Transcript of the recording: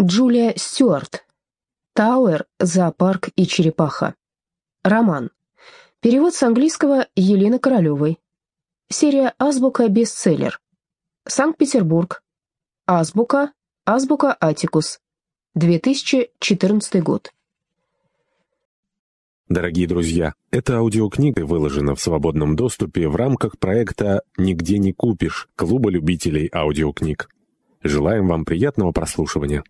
Джулия Стюарт. Тауэр, зоопарк и черепаха. Роман. Перевод с английского Елены Королевой. Серия «Азбука. Бестселлер». Санкт-Петербург. Азбука. Азбука Атикус. 2014 год. Дорогие друзья, эта аудиокнига выложена в свободном доступе в рамках проекта «Нигде не купишь» Клуба любителей аудиокниг. Желаем вам приятного прослушивания.